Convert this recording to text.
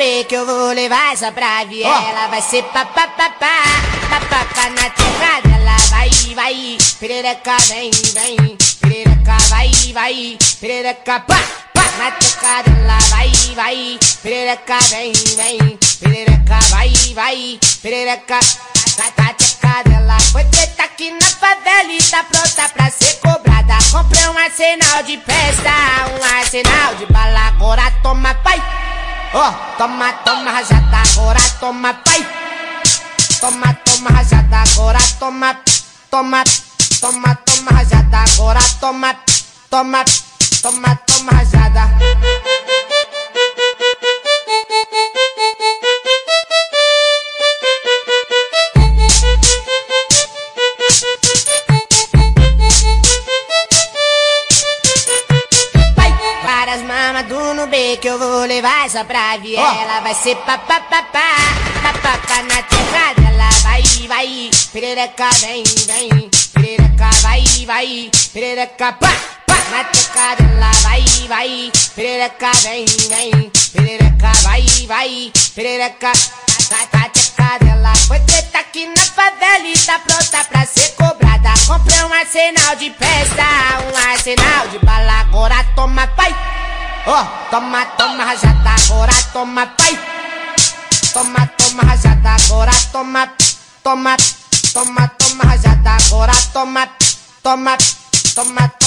B que eu vou levar essa pra viela. Vai ser papapá, papapá na terra dela. Vai, vai, perereca, vem, vem. Perereca, vai, vai, perereca, pá, pá. Na terra dela, vai, vai. Perereca, vem, vem. Perereca, vai, vai. Perereca, tá, tá, terra dela. Foi treta aqui na favela e tá pronta pra ser cobrada. Comprei um arsenal de festa, um arsenal de bala. Agora toma, pai. Oh, toma, toma rajada, agora toma, pai. Toma, toma rajada, agora toma, toma, toma, toma rajada, agora toma, toma, toma, toma. Do Nubê que eu vou levar essa pra viela. Oh. Vai ser papapá, papapá na terra dela. Vai, vai, perereca, vem, vem. Perereca, vai, vai, perereca, pá, pá. Na terra dela, vai, vai, perereca, vem, vem. Perereca, vai, vai, perereca, tá, tá, terra dela. Foi treta aqui na favela e tá pronta pra ser cobrada. Comprei um arsenal de festa, um arsenal de bala. Agora toma, pai. Oh, toma, toma rajada, agora toma, pai. Toma, toma rajada, agora toma, toma, toma, toma rajada, agora toma, toma, toma, toma.